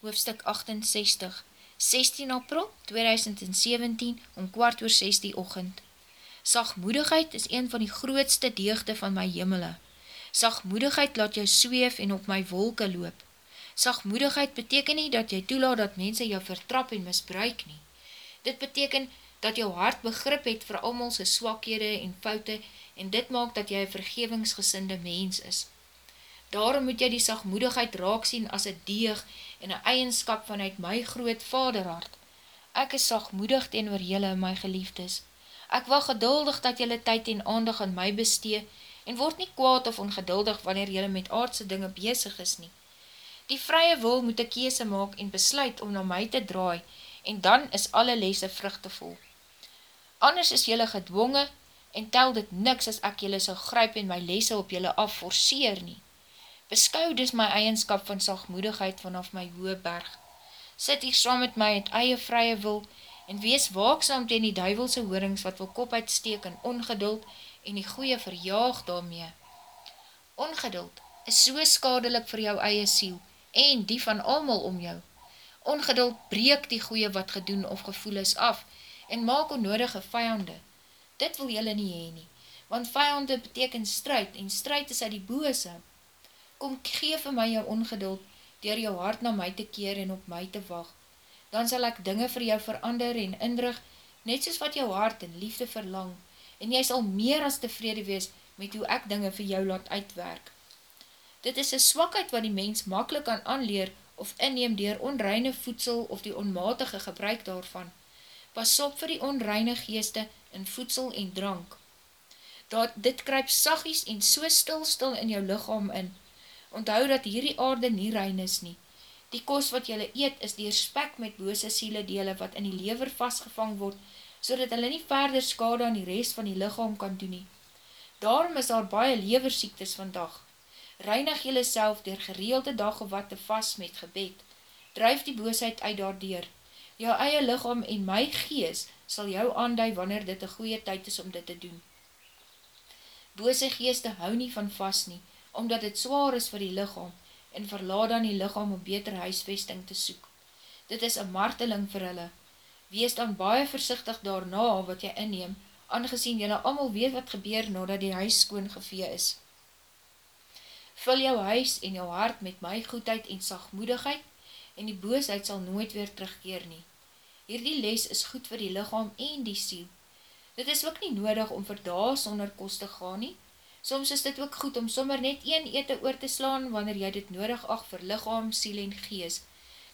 hoofstuk 68, 16 april 2017, om kwart oor 6 die ochend. Sagmoedigheid is een van die grootste deegte van my jimmele. Sagmoedigheid laat jou zweef en op my wolke loop. Sagmoedigheid beteken nie dat jy toelaat dat mense jou vertrap en misbruik nie. Dit beteken dat jou hart begrip het vir almal sy swakhede en foute en dit maak dat jy een vergevingsgesinde mens is. Daarom moet jy die sagmoedigheid raak sien as een deeg en een eigenskap vanuit my groot vaderhart. Ek is sagmoedig teen oor jylle, my geliefdes. Ek wil geduldig dat jylle tyd en aandag aan my bestee en word nie kwaad of ongeduldig wanneer jylle met aardse dinge bezig is nie. Die vrye wil moet een kese maak en besluit om na my te draai en dan is alle lese vruchtevol. Anders is jylle gedwonge en tel dit niks as ek jylle sal gryp en my lese op jylle afforceer nie. Beskou dus my eigenskap van sagmoedigheid vanaf my hoë berg. Sit hier saam met my het eie vrye wil en wees waaksam ten die duivelse hoorings wat wil kop uitsteek in ongeduld en die goeie verjaag daarmee. Ongeduld is so skadelik vir jou eie siel en die van almal om jou. Ongeduld breek die goeie wat gedoen of gevoel is af en maak onnodige vijande. Dit wil jylle nie heen nie, want vijande beteken strijd en strijd is uit die boose kom gee vir my jou ongeduld, dier jou hart na my te keer en op my te wacht. Dan sal ek dinge vir jou verander en indrug, net soos wat jou hart en liefde verlang, en jy sal meer as tevrede wees met hoe ek dinge vir jou laat uitwerk. Dit is een swakheid wat die mens makkelijk kan aanleer of inneem dier onreine voedsel of die onmatige gebruik daarvan. Pas op vir die onreine geeste in voedsel en drank. Dat dit kryp sagies en so stil stil in jou lichaam in, onthou dat hierdie aarde nie rein is nie. Die kost wat jylle eet is die spek met bose siele dele wat in die lever vastgevang word, so dat hulle nie verder skade aan die rest van die lichaam kan doen nie. Daarom is daar baie leversiektes vandag. Reinig jylle self dier gereelde dag of wat te vast met gebed. Drijf die boosheid uit daardoor. Jou eie lichaam en my gees sal jou aandui wanneer dit een goeie tyd is om dit te doen. Bose geeste hou nie van vast nie, omdat het zwaar is vir die lichaam, en verlaat dan die lichaam om beter huisvesting te soek. Dit is een marteling vir hulle. Wees dan baie versichtig daarna wat jy inneem, aangezien jylle allemaal weet wat gebeur nadat die huis skoon gevee is. Vul jou huis en jou hart met my goedheid en sagmoedigheid, en die boosheid sal nooit weer terugkeer nie. Hierdie les is goed vir die lichaam en die siel. Dit is ook nie nodig om vir daar sonder kost te gaan nie, Soms is dit ook goed om sommer net een ete oor te slaan wanneer jy dit nodig ag vir lichaam, siel en gees.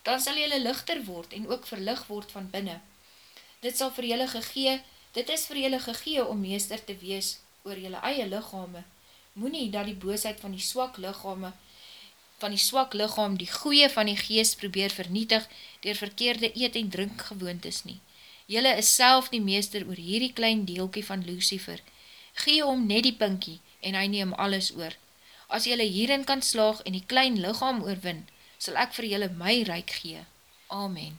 Dan sal jylle lichter word en ook verlig word van binnen. Dit sal vir jylle gegee, dit is vir jylle gegee om meester te wees oor jylle eie lichame. Moe dat die boosheid van die swak lichame, van die swak lichaam die goeie van die geest probeer vernietig dier verkeerde eet en drink gewoond is nie. Jylle is self die meester oor hierdie klein deelkie van Lucifer. Gee om net die pinkie, en hy neem alles oor. As jylle hierin kan slaag en die klein lichaam oorwin, sal ek vir jylle my reik gee. Amen.